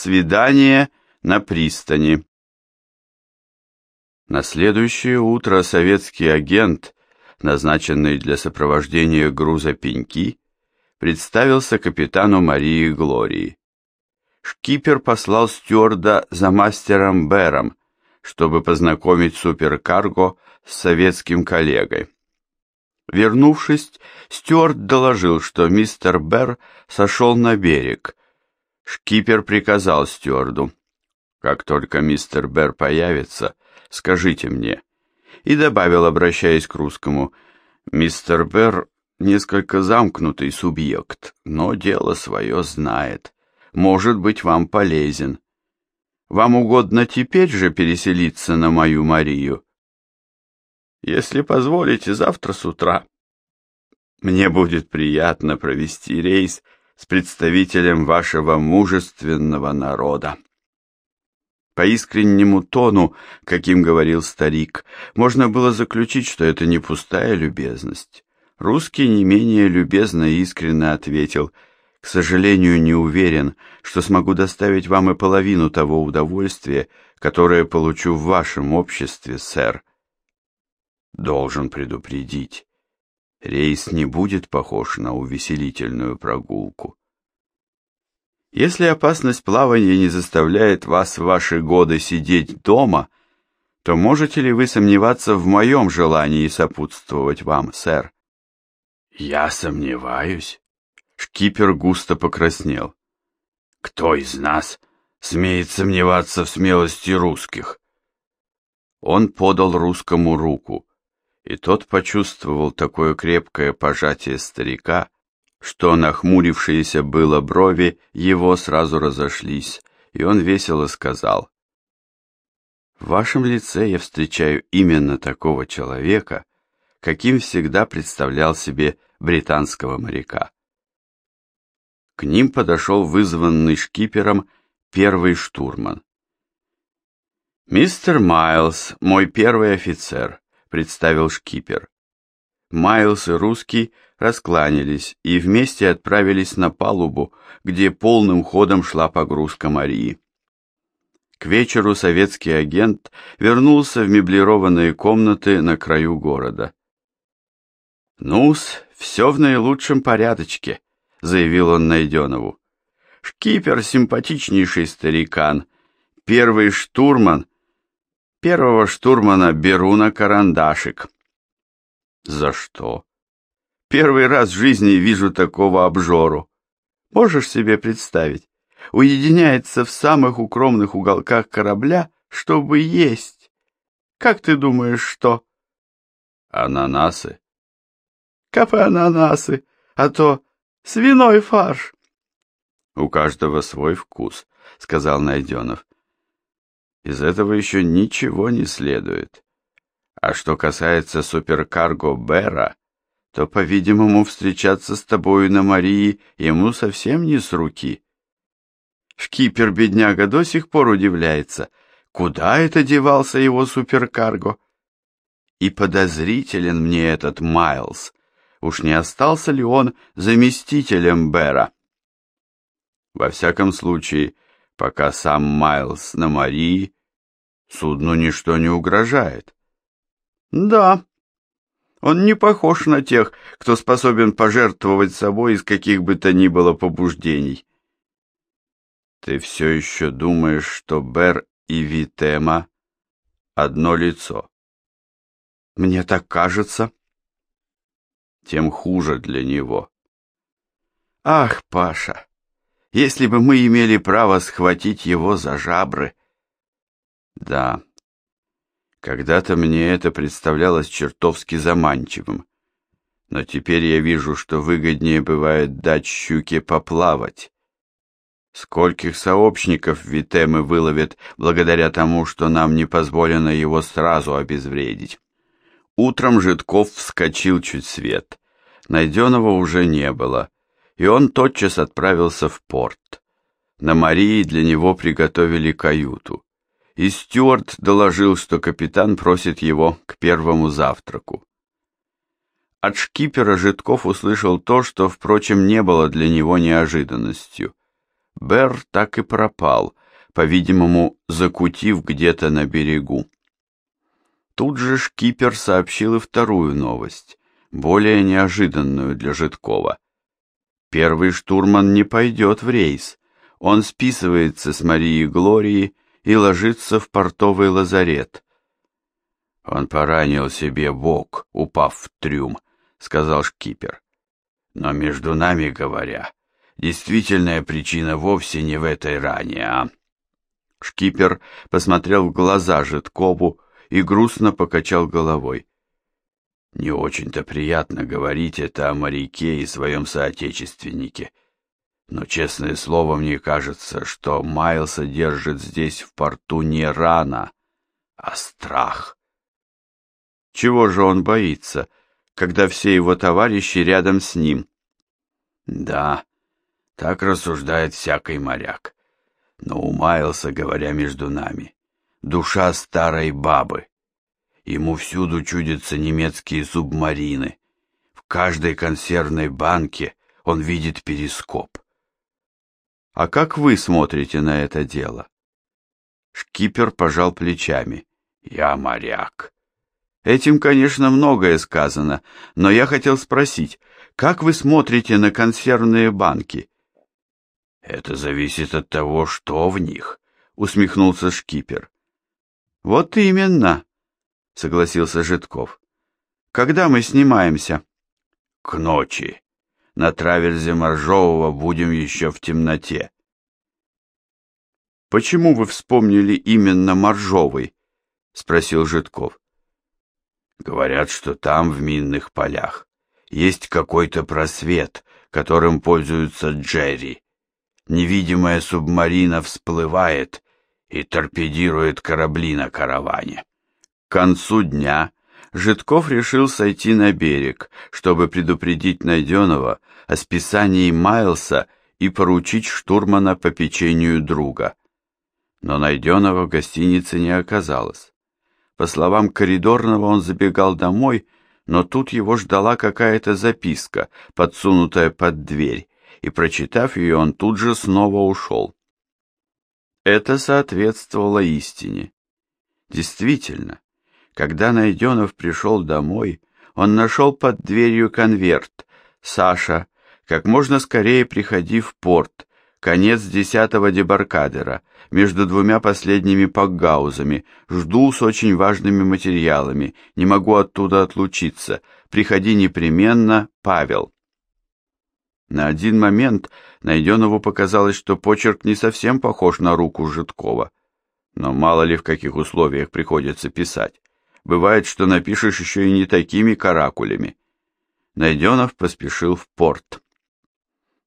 Свидание на пристани. На следующее утро советский агент, назначенный для сопровождения груза пеньки, представился капитану Марии Глории. Шкипер послал стюарда за мастером Бэром, чтобы познакомить суперкарго с советским коллегой. Вернувшись, стюард доложил, что мистер Бэр сошел на берег. Шкипер приказал стюарду, «Как только мистер Бэр появится, скажите мне». И добавил, обращаясь к русскому, «Мистер Бэр несколько замкнутый субъект, но дело свое знает. Может быть, вам полезен. Вам угодно теперь же переселиться на мою Марию?» «Если позволите, завтра с утра». «Мне будет приятно провести рейс с представителем вашего мужественного народа». По искреннему тону, каким говорил старик, можно было заключить, что это не пустая любезность. Русский не менее любезно и искренне ответил, «К сожалению, не уверен, что смогу доставить вам и половину того удовольствия, которое получу в вашем обществе, сэр». Должен предупредить, рейс не будет похож на увеселительную прогулку. Если опасность плавания не заставляет вас в ваши годы сидеть дома, то можете ли вы сомневаться в моем желании сопутствовать вам, сэр? Я сомневаюсь. Шкипер густо покраснел. Кто из нас смеет сомневаться в смелости русских? Он подал русскому руку, и тот почувствовал такое крепкое пожатие старика, что нахмурившиеся было брови его сразу разошлись, и он весело сказал, «В вашем лице я встречаю именно такого человека, каким всегда представлял себе британского моряка». К ним подошел вызванный шкипером первый штурман. «Мистер Майлз, мой первый офицер», — представил шкипер. Майлз и русский раскланялись и вместе отправились на палубу, где полным ходом шла погрузка Марии. К вечеру советский агент вернулся в меблированные комнаты на краю города. «Ну-с, все в наилучшем порядочке», — заявил он Найденову. «Шкипер — симпатичнейший старикан, первый штурман. Первого штурмана беру на карандашик». «За что?» Первый раз в жизни вижу такого обжору. Можешь себе представить? Уединяется в самых укромных уголках корабля, чтобы есть. Как ты думаешь, что? Ананасы. Кафе ананасы, а то свиной фарш. У каждого свой вкус, сказал Найденов. Из этого еще ничего не следует. А что касается суперкарго Бера, то, по-видимому, встречаться с тобою на Марии ему совсем не с руки. Шкипер-бедняга до сих пор удивляется, куда это девался его суперкарго. И подозрителен мне этот Майлз. Уж не остался ли он заместителем Бера? Во всяком случае, пока сам Майлз на Марии, судну ничто не угрожает. Да, он не похож на тех, кто способен пожертвовать собой из каких бы то ни было побуждений. Ты все еще думаешь, что Бер и Витема одно лицо? Мне так кажется. Тем хуже для него. Ах, Паша, если бы мы имели право схватить его за жабры. Да, когда-то мне это представлялось чертовски заманчивым. Но теперь я вижу, что выгоднее бывает дать щуке поплавать. Скольких сообщников Витемы выловят благодаря тому, что нам не позволено его сразу обезвредить. Утром Житков вскочил чуть свет. Найденного уже не было, и он тотчас отправился в порт. На Марии для него приготовили каюту и Стюарт доложил, что капитан просит его к первому завтраку. От шкипера Житков услышал то, что, впрочем, не было для него неожиданностью. Бер так и пропал, по-видимому, закутив где-то на берегу. Тут же шкипер сообщил и вторую новость, более неожиданную для Житкова. Первый штурман не пойдет в рейс, он списывается с Марией Глории и ложится в портовый лазарет. Он поранил себе бок, упав в трюм, сказал шкипер. Но между нами говоря, действительная причина вовсе не в этой ране, а... Шкипер посмотрел в глаза Житкову и грустно покачал головой. Не очень-то приятно говорить это о моряке и своем соотечественнике. Но, честное слово, мне кажется, что Майлса держит здесь в порту не рана, а страх. Чего же он боится, когда все его товарищи рядом с ним? Да, так рассуждает всякий моряк. Но у Майлса, говоря между нами, душа старой бабы. Ему всюду чудятся немецкие субмарины. В каждой консервной банке он видит перископ. А как вы смотрите на это дело? Шкипер пожал плечами. Я моряк. Этим, конечно, многое сказано, но я хотел спросить, как вы смотрите на консервные банки? Это зависит от того, что в них, усмехнулся шкипер. Вот именно, согласился Житков. Когда мы снимаемся? К ночи. На траверзе Моржового будем еще в темноте. Почему вы вспомнили именно Моржовый? спросил Житков. Говорят, что там, в минных полях, есть какой-то просвет, которым пользуются Джерри. Невидимая субмарина всплывает и торпедирует корабли на караване. К концу дня Житков решил сойти на берег, чтобы предупредить Найденова о списании Майлса и поручить штурмана по печенью друга. Но Найденова в гостинице не оказалось. По словам коридорного, он забегал домой, но тут его ждала какая-то записка, подсунутая под дверь, и, прочитав ее, он тут же снова ушел. Это соответствовало истине. Действительно, когда Найденов пришел домой, он нашел под дверью конверт. «Саша, как можно скорее приходи в порт. Конец десятого дебаркадера, между двумя последними пакгаузами. Жду с очень важными материалами. Не могу оттуда отлучиться. Приходи непременно, Павел». На один момент Найденову показалось, что почерк не совсем похож на руку Житкова. Но мало ли в каких условиях приходится писать. Бывает, что напишешь еще и не такими каракулями. Найденов поспешил в порт.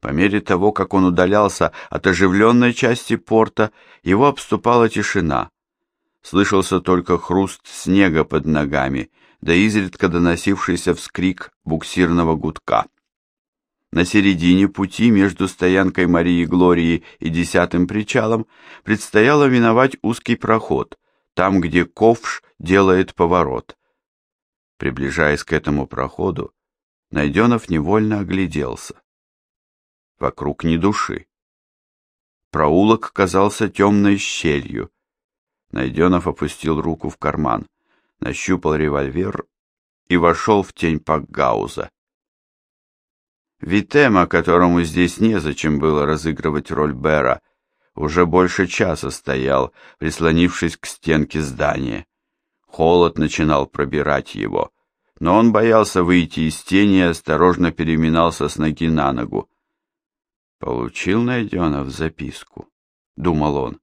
По мере того, как он удалялся от оживленной части порта, его обступала тишина. Слышался только хруст снега под ногами, да изредка доносившийся вскрик буксирного гудка. На середине пути между стоянкой Марии Глории и десятым причалом предстояло миновать узкий проход, там, где ковш делает поворот. Приближаясь к этому проходу, Найденов невольно огляделся. Вокруг ни души. Проулок казался темной щелью. Найденов опустил руку в карман, нащупал револьвер и вошел в тень Пакгауза. Витема, которому здесь незачем было разыгрывать роль Бера, уже больше часа стоял, прислонившись к стенке здания. Холод начинал пробирать его, но он боялся выйти из тени и осторожно переминался с ноги на ногу. «Получил Найденов записку», — думал он.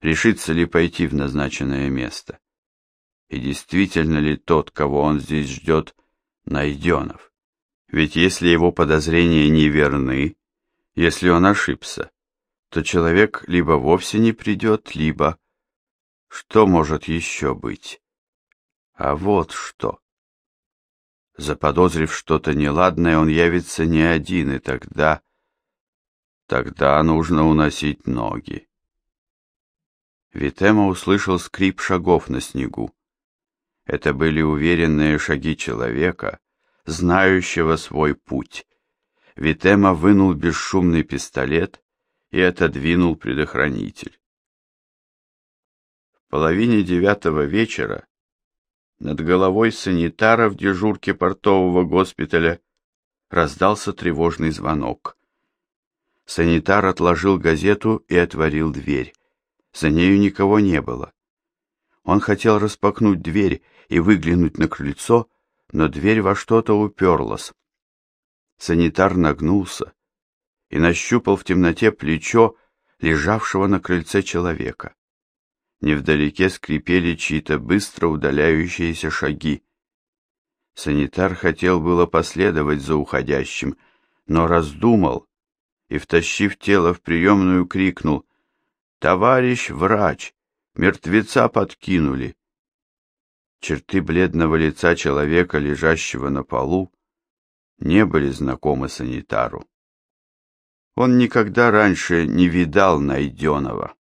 «Решится ли пойти в назначенное место? И действительно ли тот, кого он здесь ждет, Найденов? Ведь если его подозрения не верны, если он ошибся, то человек либо вовсе не придет, либо... Что может еще быть? А вот что. Заподозрив что-то неладное, он явится не один, и тогда... Тогда нужно уносить ноги. Витема услышал скрип шагов на снегу. Это были уверенные шаги человека, знающего свой путь. Витема вынул бесшумный пистолет и отодвинул предохранитель. В половине девятого вечера над головой санитара в дежурке портового госпиталя раздался тревожный звонок. Санитар отложил газету и отворил дверь. За нею никого не было. Он хотел распахнуть дверь и выглянуть на крыльцо, но дверь во что-то уперлась. Санитар нагнулся и нащупал в темноте плечо лежавшего на крыльце человека. Невдалеке скрипели чьи-то быстро удаляющиеся шаги. Санитар хотел было последовать за уходящим, но раздумал и, втащив тело в приемную, крикнул «Товарищ врач! Мертвеца подкинули!» Черты бледного лица человека, лежащего на полу, не были знакомы санитару. Он никогда раньше не видал найденного.